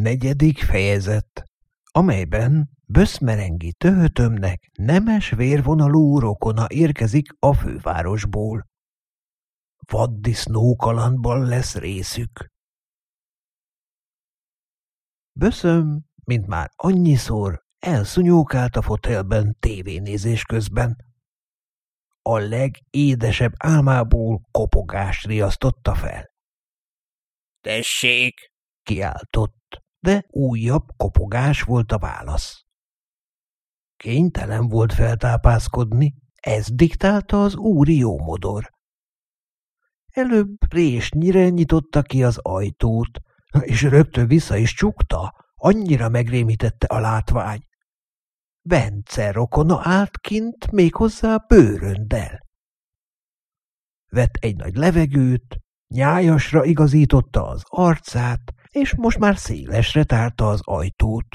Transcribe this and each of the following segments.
Negyedik fejezet, amelyben Böszmerengi töhötömnek nemes vérvonalú rokona érkezik a fővárosból. Vaddisznókalandban lesz részük. Böszöm, mint már annyiszor, elszunyókált a fotelben tévénézés közben. A legédesebb álmából kopogást riasztotta fel. – Tessék! – kiáltott, de újabb kopogás volt a válasz. Kénytelen volt feltápászkodni, ez diktálta az úri jómodor. Előbb résnyire nyitotta ki az ajtót, és rögtön vissza is csukta, annyira megrémítette a látvány. Bence rokona állt kint méghozzá bőröndel. Vett egy nagy levegőt, nyájasra igazította az arcát, és most már szélesre tárta az ajtót.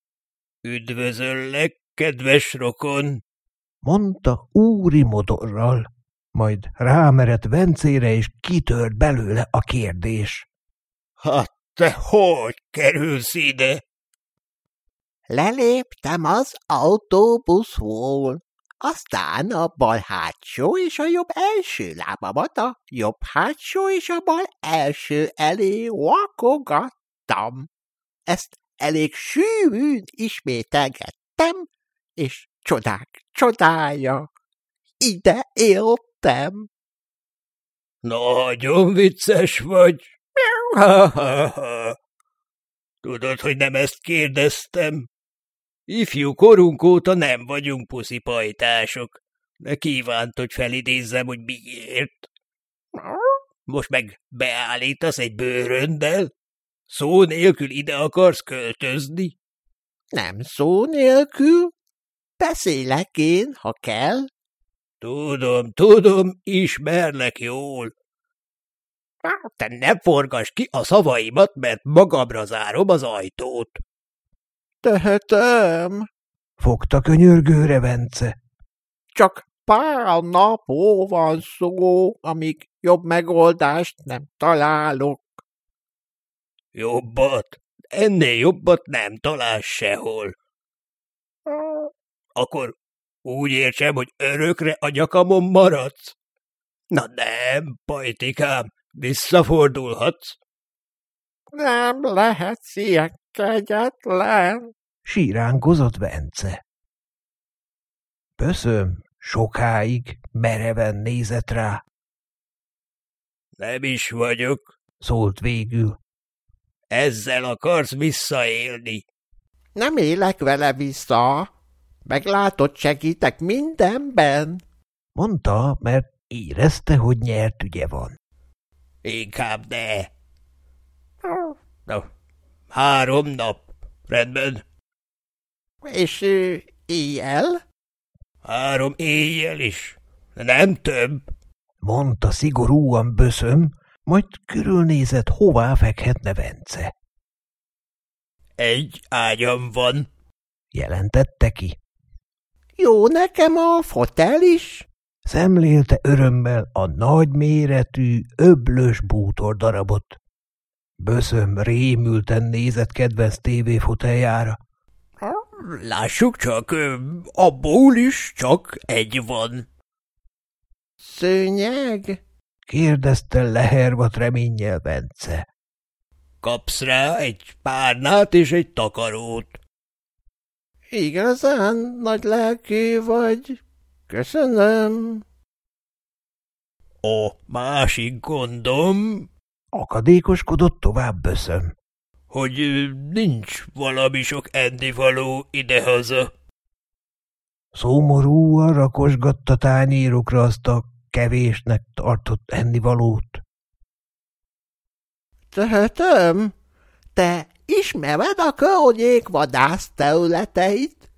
– Üdvözöllek, kedves rokon! – mondta úri modorral, majd rámerett Vencére, és kitört belőle a kérdés. – Hát te hogy kerülsz ide? Leléptem az autóbuszról, aztán a bal hátsó és a jobb első lábamat a jobb hátsó és a bal első elé vakogattam. Ezt elég sűrűn ismételgettem, és csodák csodája, ide éltem. Nagyon vicces vagy. Tudod, hogy nem ezt kérdeztem. Ifjú korunk óta nem vagyunk puszipajtások, de kívánt, hogy felidézzem, hogy miért. Most meg beállítasz egy bőröndel? Szó nélkül ide akarsz költözni? Nem szó nélkül. Beszélek én, ha kell. Tudom, tudom, ismerlek jól. Te ne forgass ki a szavaimat, mert magamra zárom az ajtót. Tehetem, fogta könyörgőre Vence. Csak pár napó van szó, amíg jobb megoldást nem találok. Jobbat? Ennél jobbat nem találsz sehol. Akkor úgy értsem, hogy örökre a nyakamon maradsz? Na nem, pajtikám, visszafordulhatsz. Nem lehetsz ilyen kegyetlen, síránkozott Vence. Böszöm sokáig mereven nézett rá. Nem is vagyok, szólt végül. Ezzel akarsz visszaélni? Nem élek vele vissza. Meglátod, segítek mindenben. Mondta, mert érezte, hogy nyert ügye van. Inkább ne. Na, három nap. Rendben. És ő, éjjel? Három éjjel is. Nem több. Mondta szigorúan böszöm, majd körülnézett, hová fekhetne Vence. Egy ágyam van, jelentette ki. Jó nekem a fotel is? Szemlélte örömmel a nagy méretű, öblös bútor darabot. Böszöm rémülten nézett kedvenc tévéfoteljára. Lássuk csak, abból is csak egy van. Szőnyeg? kérdezte lehervat reménnyel Bence. Kapsz rá egy párnát és egy takarót. Igazán nagy lelkű vagy. Köszönöm. A másik gondom... Akadékoskodott tovább böszöm. Hogy nincs valami sok ennivaló idehaza. Szomorúan rakosgatta tányérokra azt a kevésnek tartott ennivalót. Tehetem? Te ismered a környék vadász területeit?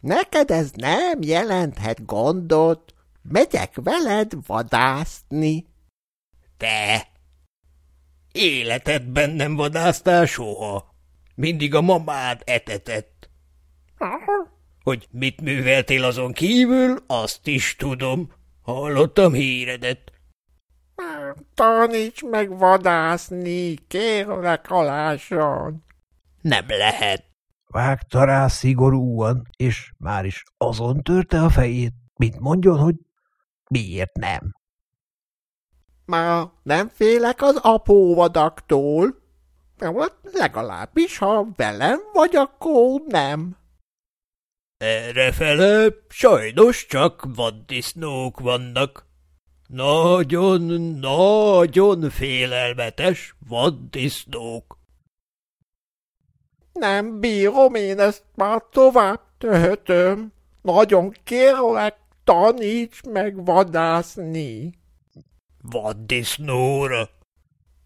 Neked ez nem jelenthet gondot. Megyek veled vadászni. Te! Életedben nem vadásztál soha. Mindig a mamád etetett. Hogy mit műveltél azon kívül, azt is tudom. Hallottam híredet. Taníts meg vadászni, kérlek alásan. Nem lehet. Vágta rá szigorúan, és már is azon törte a fejét, mint mondjon, hogy miért nem. Már nem félek az apóvadaktól. Legalábbis, ha velem vagy, akkor nem. Errefele sajnos csak vaddisznók vannak. Nagyon, nagyon félelmetes vaddisznók. Nem bírom én ezt már tovább töhötöm. Nagyon kérlek, taníts meg vadászni. Vaddisznóra?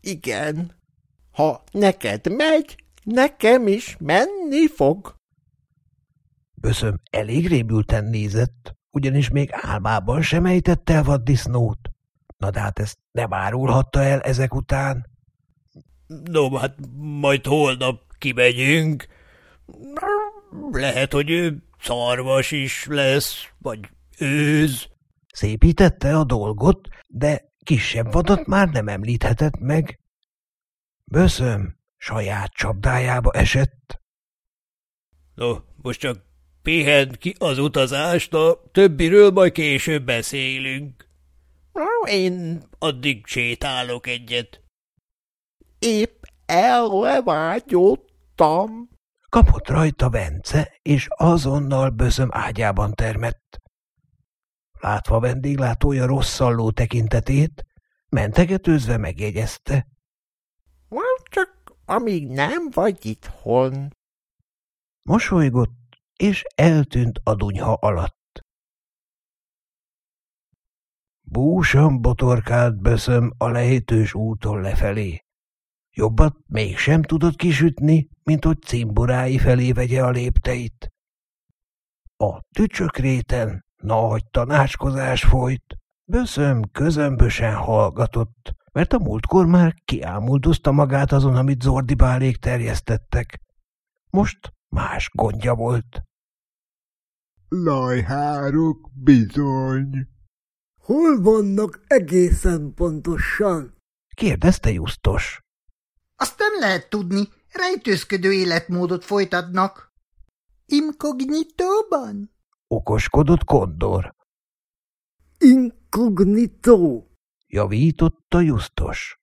Igen. Ha neked megy, nekem is menni fog. Böszöm elég rémülten nézett, ugyanis még álmában sem ejtett el vaddisznót. Na de hát ezt nem árulhatta el ezek után. No, hát majd holnap kimegyünk. Lehet, hogy ő szarvas is lesz, vagy őz. Szépítette a dolgot, de kisebb vadat már nem említhetett meg. Böszöm saját csapdájába esett. No, most csak pihent ki az utazást, a többiről majd később beszélünk. Én addig sétálok egyet. Épp ellevágyottam. Kapott rajta Vence, és azonnal böszöm ágyában termett. Látva vendéglátója rosszalló tekintetét, mentegetőzve megjegyezte. Csak amíg nem vagy itthon. Mosolygott, és eltűnt a dunyha alatt. Búsan botorkált böszöm a lejtős úton lefelé. Jobbat mégsem tudott kisütni, mint hogy cimborái felé vegye a lépteit. A tücsökréten nagy tanácskozás folyt, böszöm közömbösen hallgatott, mert a múltkor már kiámuldozta magát azon, amit zordibálék terjesztettek. Most más gondja volt. Lajhárok bizony. Hol vannak egészen pontosan? kérdezte Justos. Azt nem lehet tudni, rejtőzködő életmódot folytatnak. Inkognitóban? Okoskodott Kondor. Inkognitó. Javította Justos.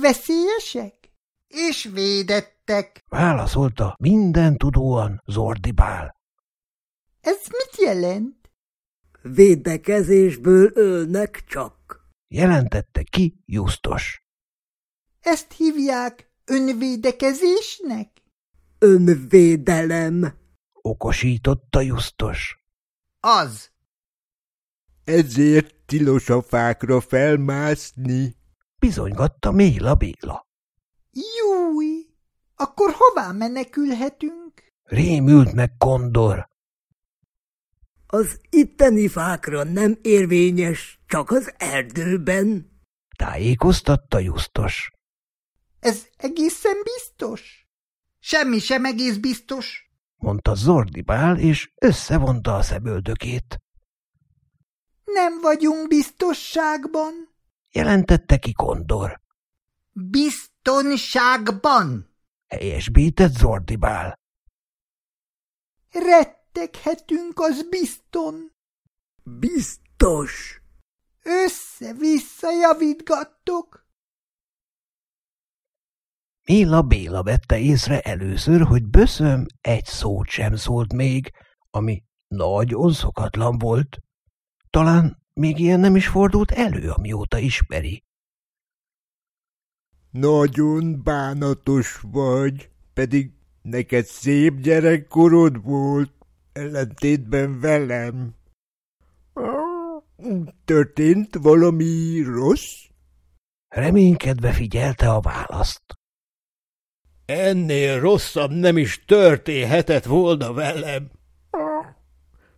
Veszélyesek? És védettek. Válaszolta minden tudóan Zordibál. Ez mit jelent? Védekezésből ölnek csak. Jelentette ki Justos. Ezt hívják önvédekezésnek? Önvédelem. Okosította Justos. Az. Ezért tilos a fákra felmászni. Bizonygatta Méla Béla. Júj! Akkor hová menekülhetünk? Rémült meg Kondor. Az itteni fákra nem érvényes, csak az erdőben. Tájékoztatta Justos. Ez egészen biztos? Semmi sem egész biztos, mondta Zordibál, és összevonta a szemöldökét. Nem vagyunk biztosságban, jelentette ki Kondor. Biztonságban? Helyesbített Zordibál. Retteghetünk, az bizton. Biztos. Össze-vissza javítgattok. Méla Béla vette észre először, hogy böszöm egy szót sem szólt még, ami nagyon szokatlan volt. Talán még ilyen nem is fordult elő, amióta ismeri. Nagyon bánatos vagy, pedig neked szép gyerekkorod volt, ellentétben velem. Történt valami rossz? Reménykedve figyelte a választ. Ennél rosszabb nem is történhetett volna velem.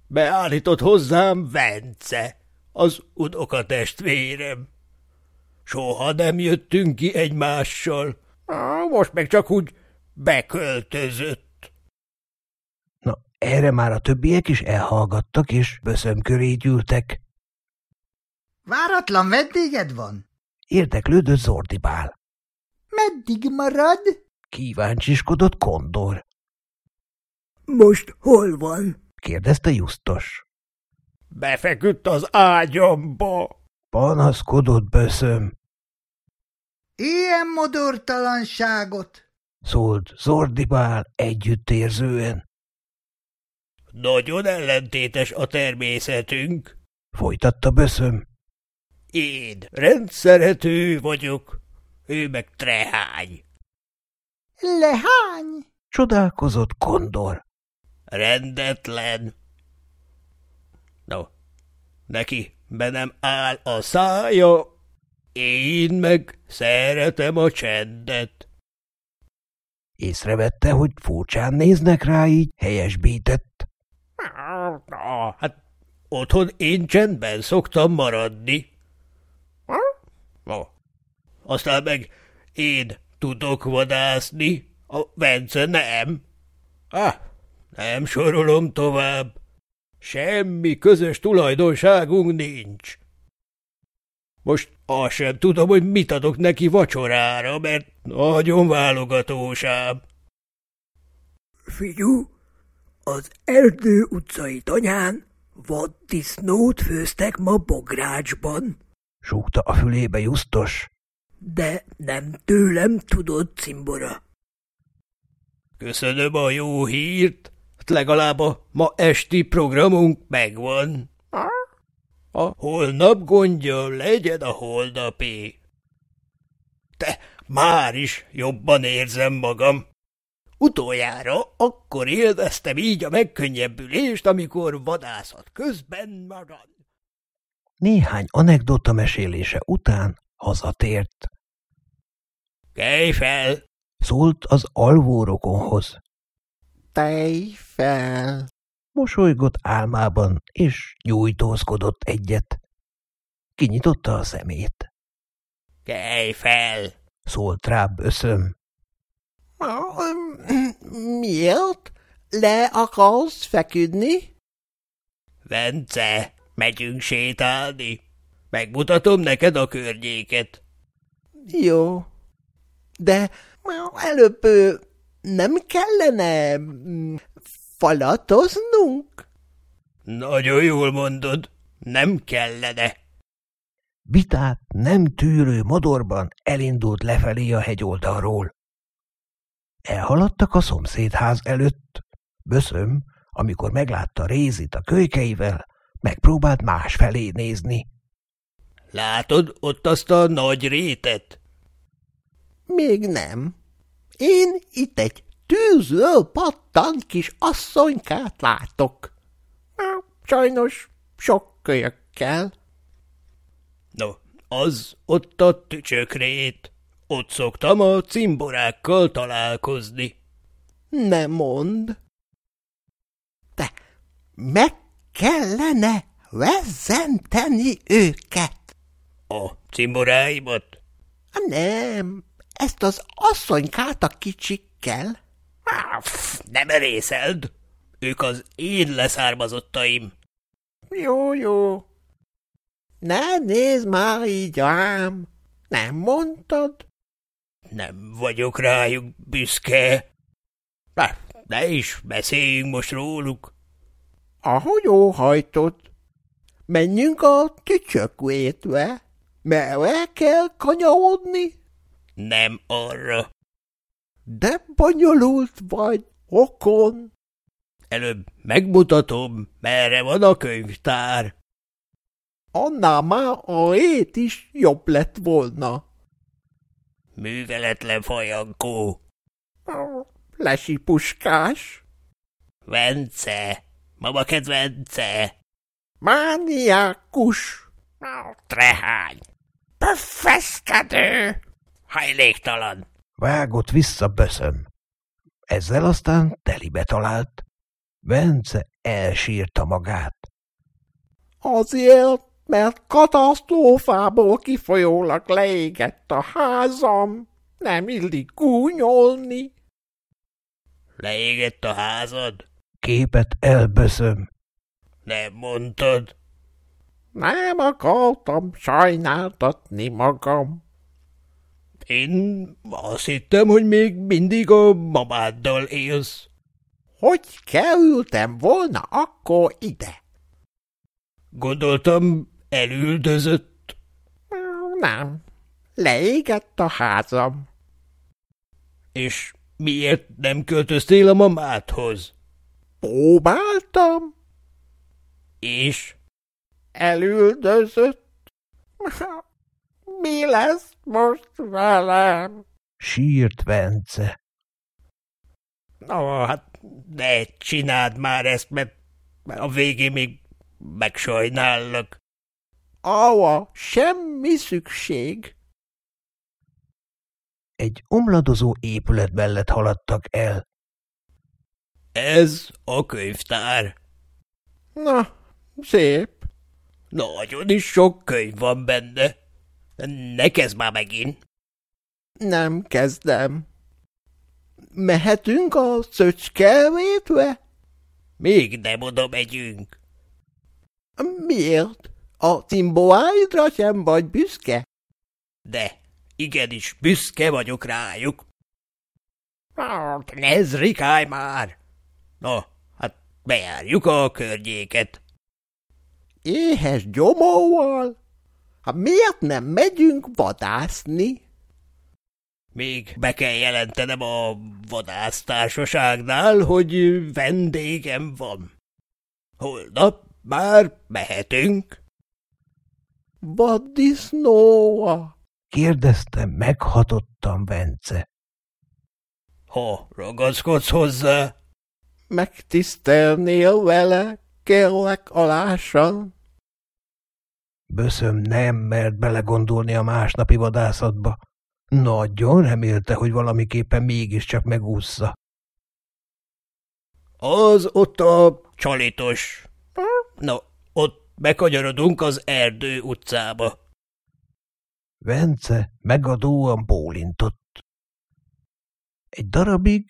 Beállított hozzám Vence, az unokatestvérem. Soha nem jöttünk ki egymással, most meg csak úgy beköltözött. Na, erre már a többiek is elhallgattak, és böszöm köré gyűltek. Váratlan vendéged van? Érdeklődött Zordibál. Meddig marad? Kíváncsiskodott Kondor. Most hol van? kérdezte Justos. Befeküdt az ágyamba. Panaszkodott böszöm, Ilyen modortalanságot! szólt Zordibál együttérzően. Nagyon ellentétes a természetünk. Folytatta böszöm. Én rendszerető vagyok, ő meg trehány. Lehány! Csodálkozott Kondor. Rendetlen. No, neki be nem áll a szája, én meg szeretem a csendet. Észrevette, hogy furcsán néznek rá, így helyesbített. Na, hát otthon én csendben szoktam maradni. Aztán meg én tudok vadászni, a Vence nem. Ah, nem sorolom tovább. Semmi közös tulajdonságunk nincs. Most azt sem tudom, hogy mit adok neki vacsorára, mert nagyon válogatósám. Figyú, az erdő utcai tanyán vaddisznót főztek ma bográcsban, Súgta a fülébe Justos. De nem tőlem tudod, cimbora. Köszönöm a jó hírt, hát legalább a ma esti programunk megvan. A holnap gondja legyen a holnapé. Te már is jobban érzem magam. Utoljára akkor élveztem így a megkönnyebbülést, amikor vadászat közben marad. Néhány anekdota mesélése után hazatért. Kelj fel! Szólt az alvó rokonhoz. Tej fel. Mosolygott álmában, és nyújtózkodott egyet. Kinyitotta a szemét. Kelj fel! Szólt rá böszöm. Miért? Le akarsz feküdni? Vence, megyünk sétálni. Megmutatom neked a környéket. Jó. De előbb nem kellene mm, falatoznunk? Nagyon jól mondod, nem kellene. Vitát nem tűrő modorban elindult lefelé a hegyoldalról. Elhaladtak a szomszédház előtt. Böszöm, amikor meglátta Rézit a kölykeivel, megpróbált más felé nézni. Látod ott azt a nagy rétet? Még nem. Én itt egy tűzről pattan kis asszonykát látok. Á, Sajnos sok kölyökkel. No, az ott a tücsökrét. Ott szoktam a cimborákkal találkozni. Nem mond. De meg kellene vezenteni őket. A cimboráimat? Nem, ezt az asszonykát a kicsikkel. Nem erészeld! Ők az én leszármazottaim. Jó, jó. Ne nézd már így rám. Nem mondtad? Nem vagyok rájuk büszke. Na, ne is beszéljünk most róluk. Ahogy óhajtott. Menjünk a tücsökvétve. Merre kell kanyarodni? Nem arra. De bonyolult vagy, okon. Előbb megmutatom, merre van a könyvtár. Annál már a rét is jobb lett volna. Műveletlen fajankó. Lesi puskás. Vence, mama kedvence. Mániákus. Trehány. Pöffeszkedő. Hajléktalan. Vágott vissza böszöm. Ezzel aztán telibe talált. Bence elsírta magát. Azért, mert katasztrófából kifolyólag leégett a házam. Nem illik gúnyolni. Leégett a házad? Képet elböszöm. Nem mondtad. Nem akartam sajnáltatni magam. Én azt hittem, hogy még mindig a mamáddal élsz. Hogy kerültem volna akkor ide? Gondoltam, elüldözött. Nem, leégett a házam. És miért nem költöztél a mamádhoz? Próbáltam, És? elüldözött. Mi lesz most velem? Sírt Vence. Na, hát ne csináld már ezt, mert a végén még megsajnállak. Arra semmi szükség. Egy omladozó épület mellett haladtak el. Ez a könyvtár. Na, szép. Nagyon is sok könyv van benne. Ne kezd már megint. Nem kezdem. Mehetünk a szöcskelvétve? Még nem oda megyünk. Miért? A cimboáidra sem vagy büszke? De igenis büszke vagyok rájuk. Ez rikálj már! Na, hát bejárjuk a környéket. Éhes gyomóval? Hát miért nem megyünk vadászni? Még be kell jelentenem a vadásztársaságnál, hogy vendégem van. Holnap már mehetünk. Vaddisznóa? Kérdezte meghatottan Vence. Ha ragaszkodsz hozzá, Megtisztelnél vele, kérlek alásan? Böszöm nem mert belegondolni a másnapi vadászatba. Nagyon remélte, hogy valamiképpen mégiscsak megúszza. az ott a csalitos. Na, ott bekanyarodunk az erdő utcába. Vence megadóan bólintott. Egy darabig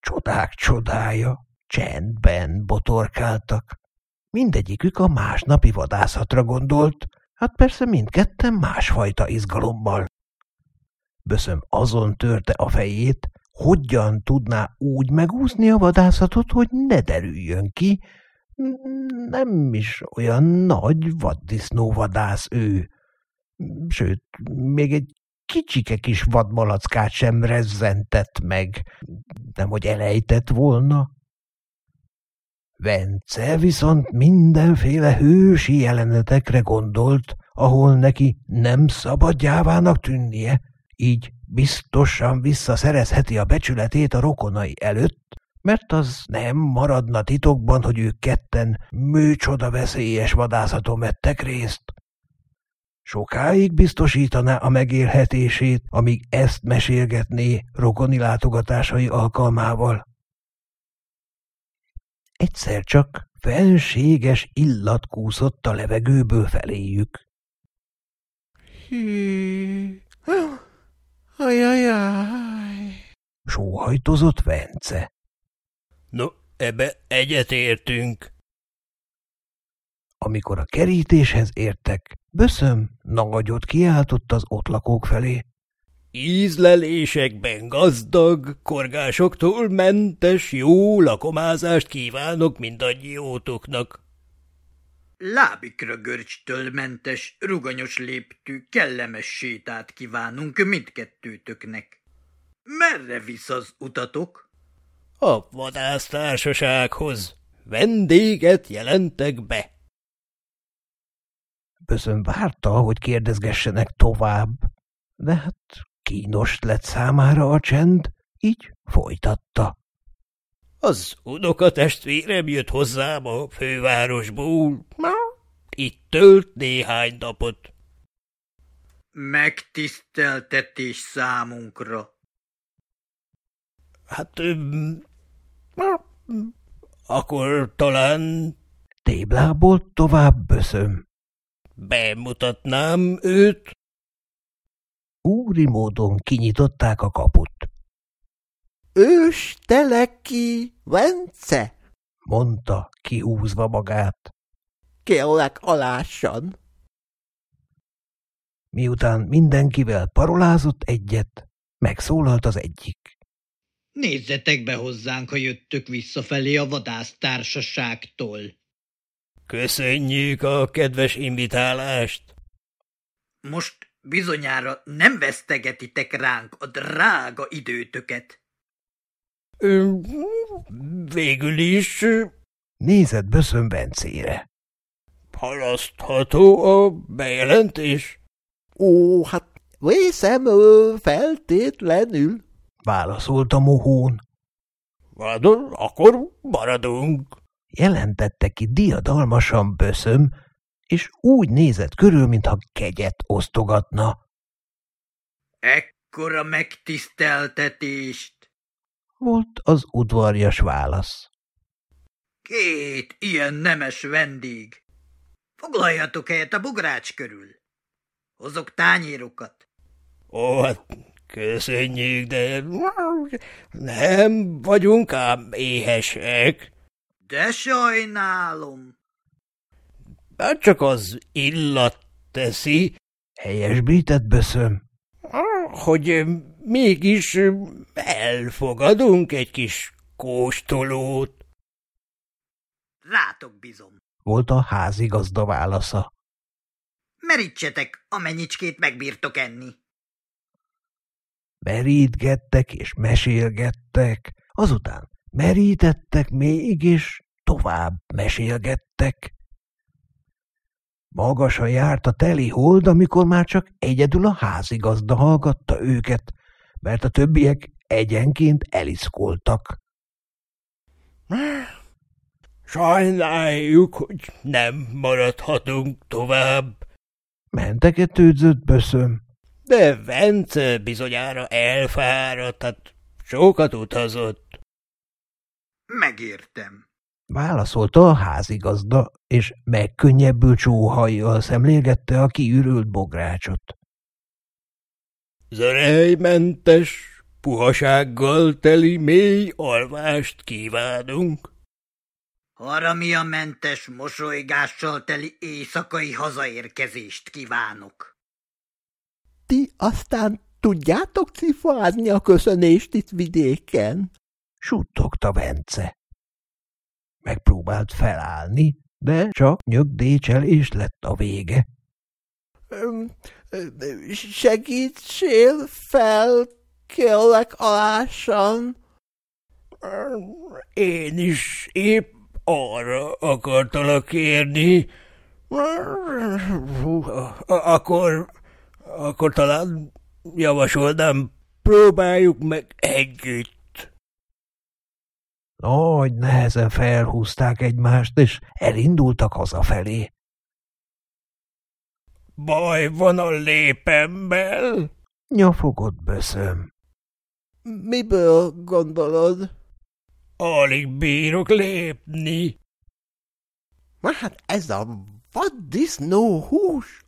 csodák csodája, csendben botorkáltak. Mindegyikük a másnapi vadászatra gondolt, hát persze mindketten másfajta izgalommal. Böszöm azon törte a fejét, hogyan tudná úgy megúszni a vadászatot, hogy ne derüljön ki, nem is olyan nagy vaddisznóvadász ő. Sőt, még egy kicsike kis vadmalackát sem rezzentett meg, nem hogy elejtett volna. Vence viszont mindenféle hősi jelenetekre gondolt, ahol neki nem szabadjávának tűnnie, így biztosan visszaszerezheti a becsületét a rokonai előtt, mert az nem maradna titokban, hogy ők ketten műcsoda veszélyes vadászaton vettek részt. Sokáig biztosítaná a megélhetését, amíg ezt mesélgetné rokoni látogatásai alkalmával. Egyszer csak felséges illat kúszott a levegőből feléjük. Hű, ajajaj. Sóhajtozott Vence. No, ebbe egyetértünk. Amikor a kerítéshez értek, Böszöm nagyot kiáltott az ott lakók felé. Ízlelésekben gazdag, korgásoktól mentes, jó lakomázást kívánok mindannyiótoknak. Lábikra görcstől mentes, ruganyos léptű, kellemes sétát kívánunk mindkettőtöknek. Merre visz az utatok? A vadásztársasághoz vendéget jelentek be. Böszöm várta, hogy kérdezgessenek tovább, de hát kínos lett számára a csend, így folytatta. Az unokatestvérem jött hozzám a fővárosból. Itt tölt néhány napot. Megtiszteltetés számunkra. Hát, öm, akkor talán Téblából tovább Böszöm. bemutatnám őt. Úri módon kinyitották a kaput, Ős teleki, Vence? mondta, kihúzva magát. Kérlek alásan. Miután mindenkivel parolázott egyet, megszólalt az egyik. Nézzetek be hozzánk, ha jöttök visszafelé a vadásztársaságtól. Köszönjük a kedves invitálást. Most bizonyára nem vesztegetitek ránk a drága időtöket. Ö, végül is Nézett Böszön Bencére. halasztható a bejelentés. Ó, hát vészem ö, feltétlenül. Válaszolta mohón. Hát, akkor maradunk. Jelentette ki diadalmasan Böszöm, és úgy nézett körül, mintha kegyet osztogatna. Ekkora megtiszteltetést! Volt az udvarjas válasz. Két ilyen nemes vendég. Foglaljatok helyet a bugrács körül. Hozok tányérokat. Ó, hát köszönjük, de nem vagyunk ám éhesek. De sajnálom. Hát csak az illat teszi, Helyesbített Böszöm. hogy mégis elfogadunk egy kis kóstolót. Rátok bizom. Volt a házigazda válasza. Merítsetek, amennyicskét megbírtok enni. Merítgettek és mesélgettek, azután merítettek még, és tovább mesélgettek. Magasan járt a teli hold, amikor már csak egyedül a házigazda hallgatta őket, mert a többiek egyenként eliszkoltak. Sajnáljuk, hogy nem maradhatunk tovább. Menteketődzött Böszöm. De Vence bizonyára elfáradt, hát sokat utazott. Megértem. Válaszolta a házigazda, és megkönnyebbült sóhajjal szemlélgette a kiürült bográcsot. Zörejmentes, puhasággal teli mély alvást kívánunk. Haramia mentes, mosolygással teli éjszakai hazaérkezést kívánok. Ti aztán tudjátok cifázni a köszönést itt vidéken? Suttogta Vence. Megpróbált felállni, de csak nyögdécselés lett a vége. Segítsél fel, kérlek alásan. Én is épp arra akartalak kérni. Akkor, akkor talán javasolnám, próbáljuk meg együtt. Nagy nehezen felhúzták egymást, és elindultak hazafelé. Baj van a lépemmel. Nyafogott Böszöm. Miből gondolod? Alig bírok lépni. Hát ez a vaddisznó hús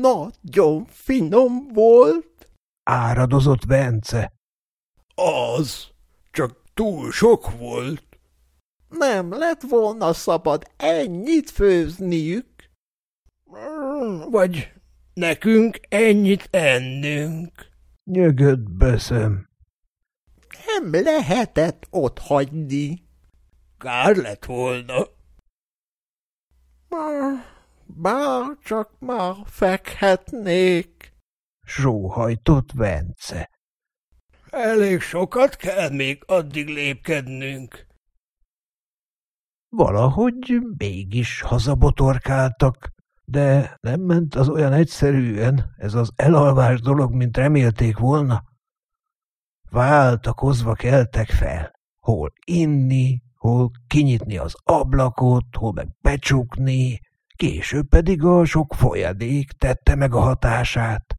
nagyon finom volt. Áradozott Vence. Az, csak túl sok volt. Nem lett volna szabad ennyit főzniük. Vagy nekünk ennyit ennünk. Nyögött Böszöm. Nem lehetett ott hagyni. Kár lett volna. Bár, bár csak már fekhetnék. Sóhajtott Vence. Elég sokat kell még addig lépkednünk. Valahogy mégis hazabotorkáltak, de nem ment az olyan egyszerűen, ez az elalvás dolog, mint remélték volna. Váltakozva keltek fel, hol inni, hol kinyitni az ablakot, hol meg becsukni, később pedig a sok folyadék tette meg a hatását.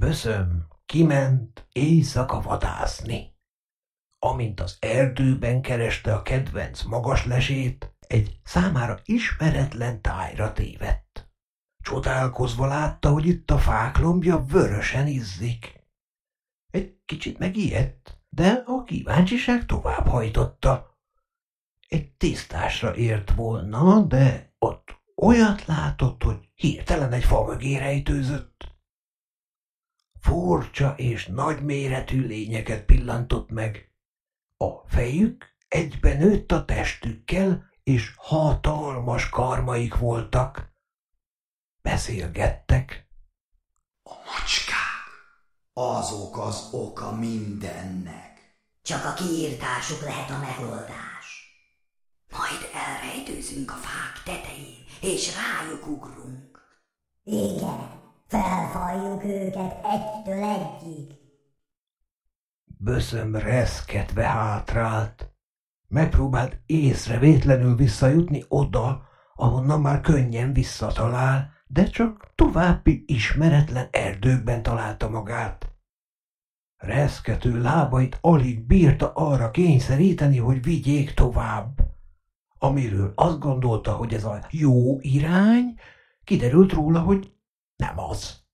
Böszöm kiment éjszaka vadászni. Amint az erdőben kereste a kedvenc magaslesét, egy számára ismeretlen tájra tévedt. Csodálkozva látta, hogy itt a fák lombja vörösen izzik. Egy kicsit megijedt, de a kíváncsiság tovább hajtotta. Egy tisztásra ért volna, de ott Olyat látott, hogy hirtelen egy fa mögé rejtőzött. Furcsa és nagyméretű lényeket pillantott meg. A fejük egyben nőtt a testükkel, és hatalmas karmaik voltak. Beszélgettek. A macskák, azok az oka mindennek. Csak a kiírtásuk lehet a megoldás. Majd elrejtőzünk a fák tetején, és rájuk ugrunk. Igen, felfaljuk őket egytől egyig. Böszöm reszketve hátrált. Megpróbált észrevétlenül visszajutni oda, ahonnan már könnyen visszatalál, de csak további ismeretlen erdőkben találta magát. Reszkető lábait alig bírta arra kényszeríteni, hogy vigyék tovább. Amiről azt gondolta, hogy ez a jó irány, kiderült róla, hogy nem az.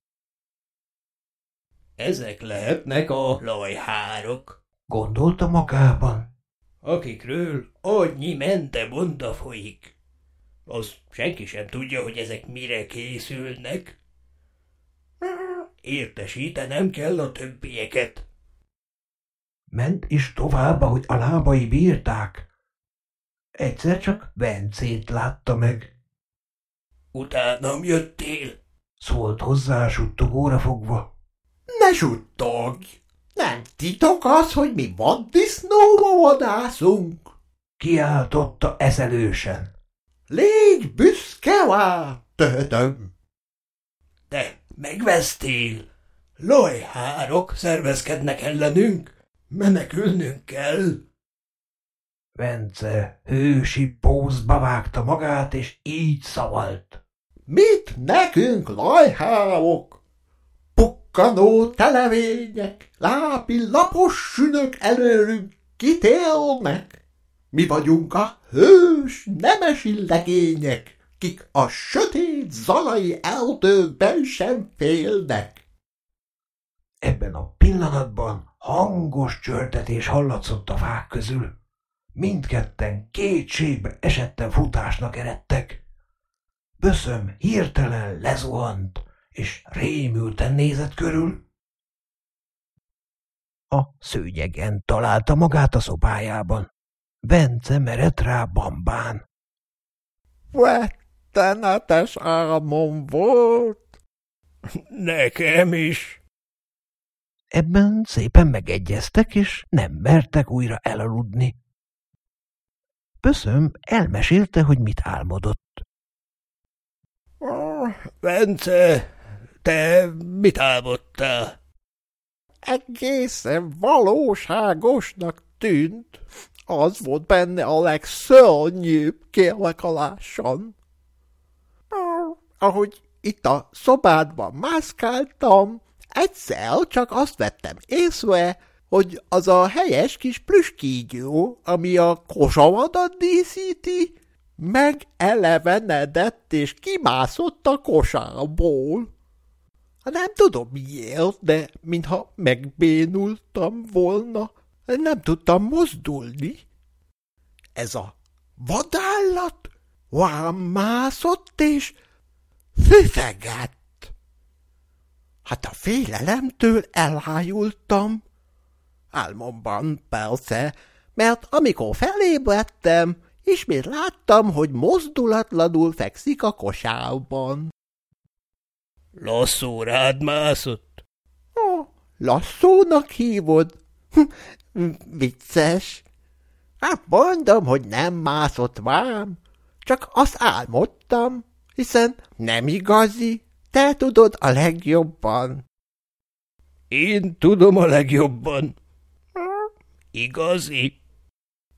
Ezek lehetnek a lajhárok, gondolta magában akikről annyi mente monda folyik. Az senki sem tudja, hogy ezek mire készülnek. Értesítenem kell a többieket. Ment is tovább, ahogy a lábai bírták. Egyszer csak Vencét látta meg. Utánam jöttél? Szólt hozzá suttogóra fogva. Ne suttogj! Nem titok az, hogy mi vaddisznóba vadászunk? Kiáltotta ezelősen. Légy büszke vár, tötöm! Te megvesztél! Lojhárok szervezkednek ellenünk, menekülnünk kell. Vence hősi pózba vágta magát, és így szavalt. Mit nekünk, lajhárok? Pukkanó televények, lápi lapos sünök előrünk kitélnek. Mi vagyunk a hős, nemes illegények, kik a sötét zalai erdőkben sem félnek. Ebben a pillanatban hangos csörtetés hallatszott a fák közül. Mindketten kétségbe esetten futásnak eredtek. Böszöm hirtelen lezuhant, és rémülten nézett körül. A szőnyegen találta magát a szobájában. Bence merett rá bambán. Rettenetes álmom volt. Nekem is. Ebben szépen megegyeztek, és nem mertek újra elaludni. Pöszöm elmesélte, hogy mit álmodott. Bence, te mit álmodtál? Egészen valóságosnak tűnt. Az volt benne a legszörnyűbb kérlekaláson. Ahogy itt a szobádban mászkáltam, egyszer csak azt vettem észre, hogy az a helyes kis plüskígyó, ami a kosamadat díszíti, megelevenedett és kimászott a kosárból. Nem tudom miért, de mintha megbénultam volna, nem tudtam mozdulni. Ez a vadállat rám mászott és füfegett. Hát a félelemtől elájultam. Álmomban persze, mert amikor felébredtem, ismét láttam, hogy mozdulatlanul fekszik a kosárban. Lasszó rád mászott? Ó, lasszónak hívod? Vicces. Hát mondom, hogy nem mászott vám, csak azt álmodtam, hiszen nem igazi, te tudod a legjobban. Én tudom a legjobban. Igazi?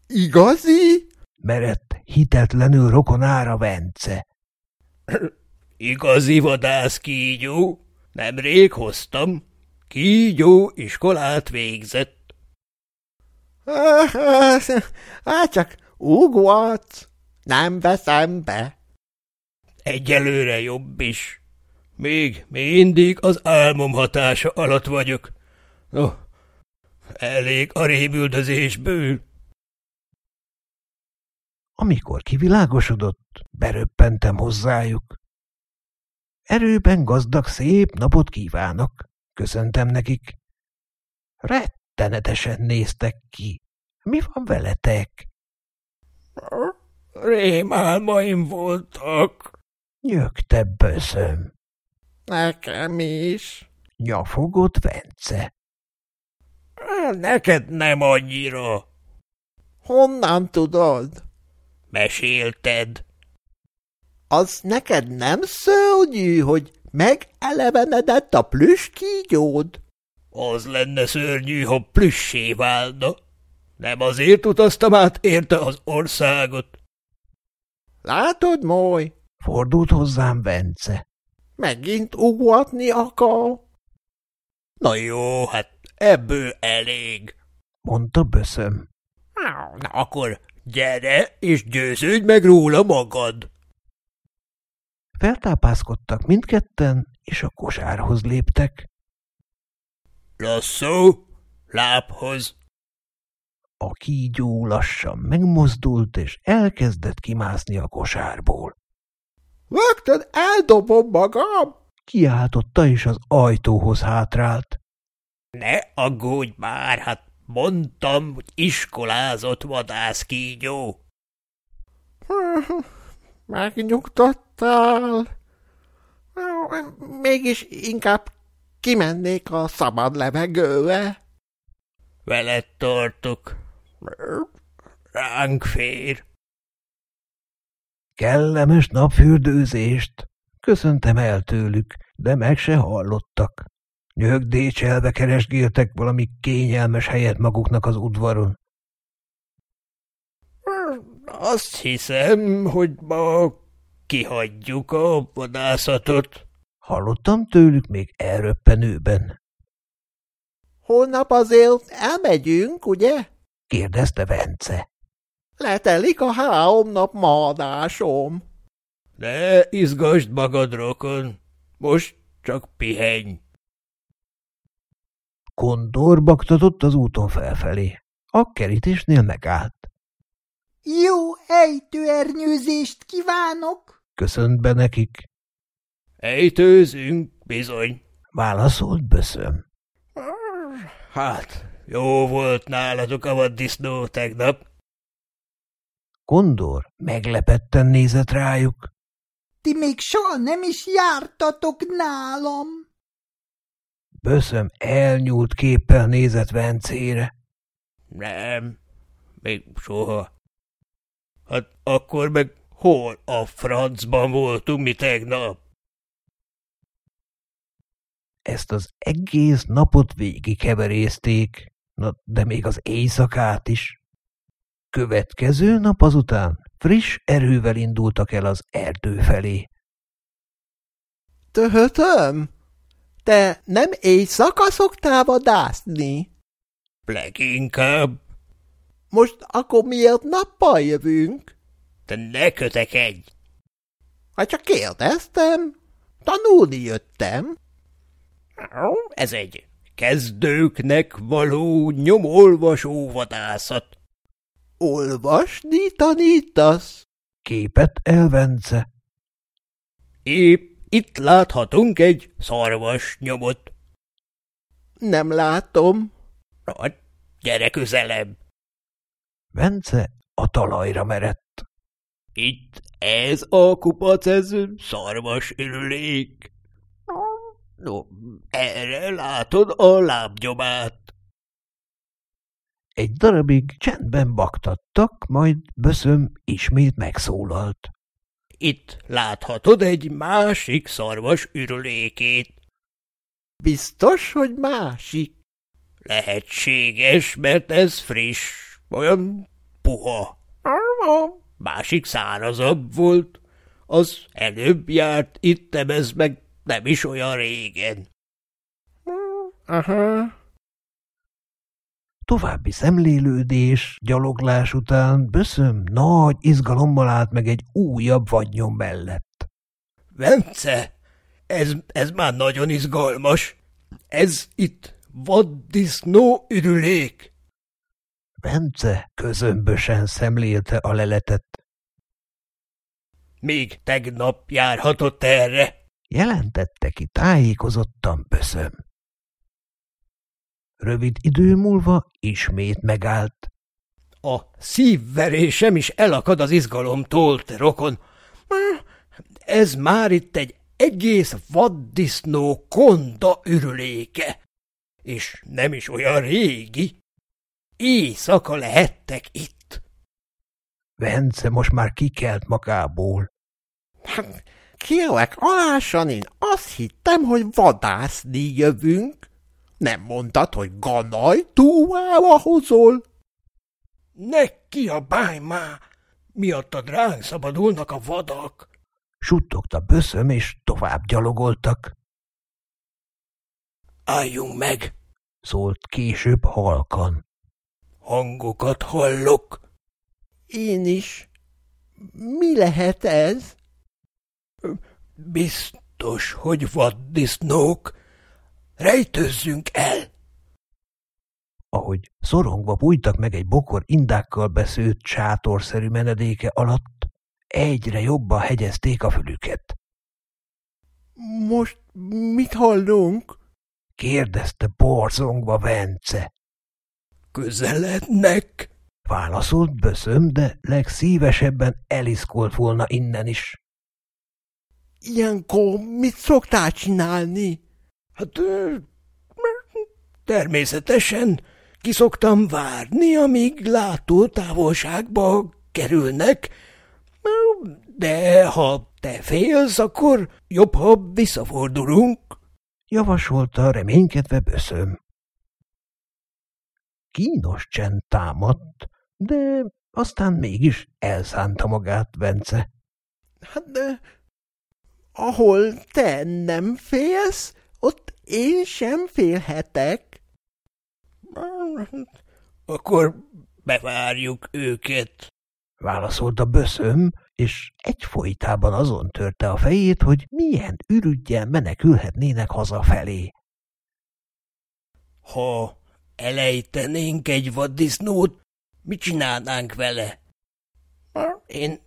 Igazi? Merett hitetlenül rokonára Vence. Igazi vadász kígyó. Nemrég hoztam. Kígyó iskolát végzett. Hát csak ugvat, nem veszem be. Egyelőre jobb is. Még mindig az álmom hatása alatt vagyok. Oh, elég a rémüldözésből. Amikor kivilágosodott, beröppentem hozzájuk. Erőben gazdag szép napot kívánok, köszöntem nekik. Rettenetesen néztek ki. Mi van veletek? Rémálmaim voltak. Nyögte böszöm. Nekem is. Nyafogott Vence. Neked nem annyira. Honnan tudod? Mesélted. Az neked nem szörnyű, hogy megelevenedett a plüskígyód? Az lenne szörnyű, ha plüssé válna. Nem azért utaztam át érte az országot. Látod, Moly? Fordult hozzám Vence. Megint ugatni akar? Na jó, hát ebből elég. Mondta böszöm. Na akkor gyere, és győződj meg róla magad. Feltápászkodtak mindketten, és a kosárhoz léptek. Lasszó, lábhoz! A kígyó lassan megmozdult, és elkezdett kimászni a kosárból. Rögtön eldobom magam! Kiáltotta, és az ajtóhoz hátrált. Ne aggódj már, hát mondtam, hogy iskolázott vadászkígyó. Megnyugtattál. Mégis inkább kimennék a szabad levegőre. Veled tartok. Ránk fér. Kellemes napfürdőzést! Köszöntem el tőlük, de meg se hallottak. Nyögdécselve keresgéltek valami kényelmes helyet maguknak az udvaron. Azt hiszem, hogy ma kihagyjuk a vadászatot. Hallottam tőlük még elröppenőben. Holnap azért elmegyünk, ugye? kérdezte Vence. Letelik a három nap maadásom. Ne izgasd magad, rokon. Most csak pihenj. Kondor baktatott az úton felfelé. A kerítésnél megállt. Jó ejtőernyőzést kívánok! Köszönt be nekik. Ejtőzünk, bizony. Válaszolt böszöm. Hát, jó volt nálatok a vaddisznó tegnap. Kondor meglepetten nézett rájuk. Ti még soha nem is jártatok nálam. Böszöm elnyúlt képpel nézett Vencére. Nem, még soha. Hát akkor meg hol a francban voltunk mi tegnap? Ezt az egész napot végigheverézték, na, de még az éjszakát is. Következő nap azután friss erővel indultak el az erdő felé. Töhötöm, te nem éjszaka szoktál vadászni? Leginkább. Most akkor miért nappal jövünk? Te ne kötekedj! Hát csak kérdeztem. Tanulni jöttem. Ez egy kezdőknek való nyomolvasó vadászat. Olvasni tanítasz? Képet elvence. Épp itt láthatunk egy szarvas nyomot. Nem látom. Na, gyere közelebb. Vence a talajra merett. Itt ez a kupac, ez szarvas ürülék. No, erre látod a lábnyomát. Egy darabig csendben baktattak, majd böszöm ismét megszólalt. Itt láthatod egy másik szarvas ürülékét. Biztos, hogy másik? Lehetséges, mert ez friss, olyan puha. A másik szárazabb volt. Az előbb járt, itt ez meg nem is olyan régen. Aha. További szemlélődés, gyaloglás után böszöm nagy izgalommal állt meg egy újabb vadnyom mellett. Vence, ez, ez már nagyon izgalmas. Ez itt vaddisznó ürülék. Bence közömbösen szemlélte a leletet. Még tegnap járhatott erre. Jelentette ki tájékozottan böszöm. Rövid idő múlva ismét megállt. A szívverésem is elakad az izgalomtól, te rokon. Ez már itt egy egész vaddisznó konda ürüléke, és nem is olyan régi. Éjszaka lehettek itt. Vence most már kikelt magából. Hát, kérlek, alásan én azt hittem, hogy vadászni jövünk. Nem mondtad, hogy ganaj túlába hozol? Ne kiabálj már! Miattad ránk szabadulnak a vadak. Suttogta böszöm, és tovább gyalogoltak. Álljunk meg! Szólt később halkan. Hangokat hallok. Én is. Mi lehet ez? Biztos, hogy vaddisznók. Rejtőzzünk el! Ahogy szorongva bújtak meg egy bokor indákkal beszőtt sátorszerű menedéke alatt, egyre jobban hegyezték a fülüket. Most mit hallunk? kérdezte borzongva Vence. Közelednek, válaszolt böszöm, de legszívesebben eliszkolt volna innen is. Ilyenkor mit szoktál csinálni? Hát természetesen kiszoktam várni, amíg látó távolságba kerülnek, de ha te félsz, akkor jobb, ha visszafordulunk, javasolta reménykedve böszöm. Kínos csend támadt, de aztán mégis elszánta magát Vence. Hát de ahol te nem félsz, ott én sem félhetek. Akkor bevárjuk őket, válaszolta böszöm, és egyfolytában azon törte a fejét, hogy milyen ürügyen menekülhetnének hazafelé. Ha elejtenénk egy vaddisznót, mit csinálnánk vele? Én,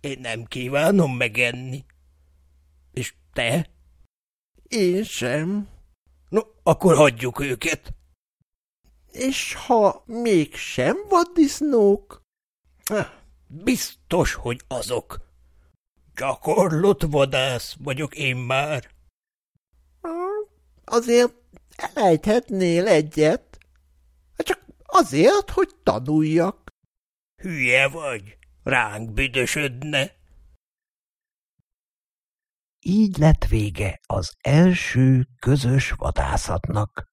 én nem kívánom megenni. És te? Én sem. No, akkor hagyjuk őket. És ha mégsem vaddisznók? Biztos, hogy azok. Gyakorlott vadász vagyok én már. Azért elejthetnél egyet. Csak azért, hogy tanuljak. Hülye vagy, ránk büdösödne. Így lett vége az első közös vadászatnak.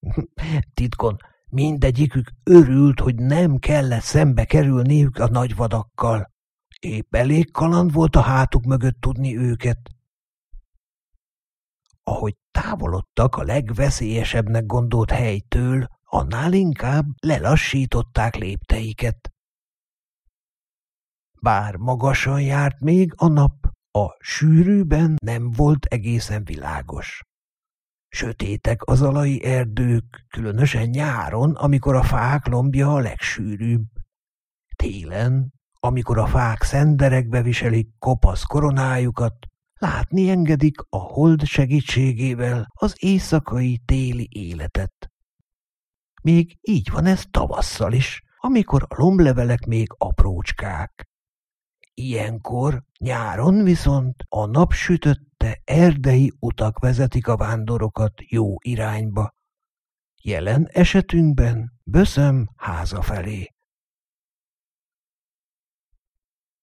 Titkon mindegyikük örült, hogy nem kellett szembe kerülniük a nagyvadakkal. Épp elég kaland volt a hátuk mögött tudni őket. Ahogy távolodtak a legveszélyesebbnek gondolt helytől, annál inkább lelassították lépteiket. Bár magasan járt még a nap, a sűrűben nem volt egészen világos. Sötétek az alai erdők, különösen nyáron, amikor a fák lombja a legsűrűbb. Télen, amikor a fák szenderekbe viselik kopasz koronájukat, látni engedik a hold segítségével az éjszakai téli életet. Még így van ez tavasszal is, amikor a lomblevelek még aprócskák. Ilyenkor, nyáron viszont a napsütötte erdei utak vezetik a vándorokat jó irányba. Jelen esetünkben böszöm háza felé.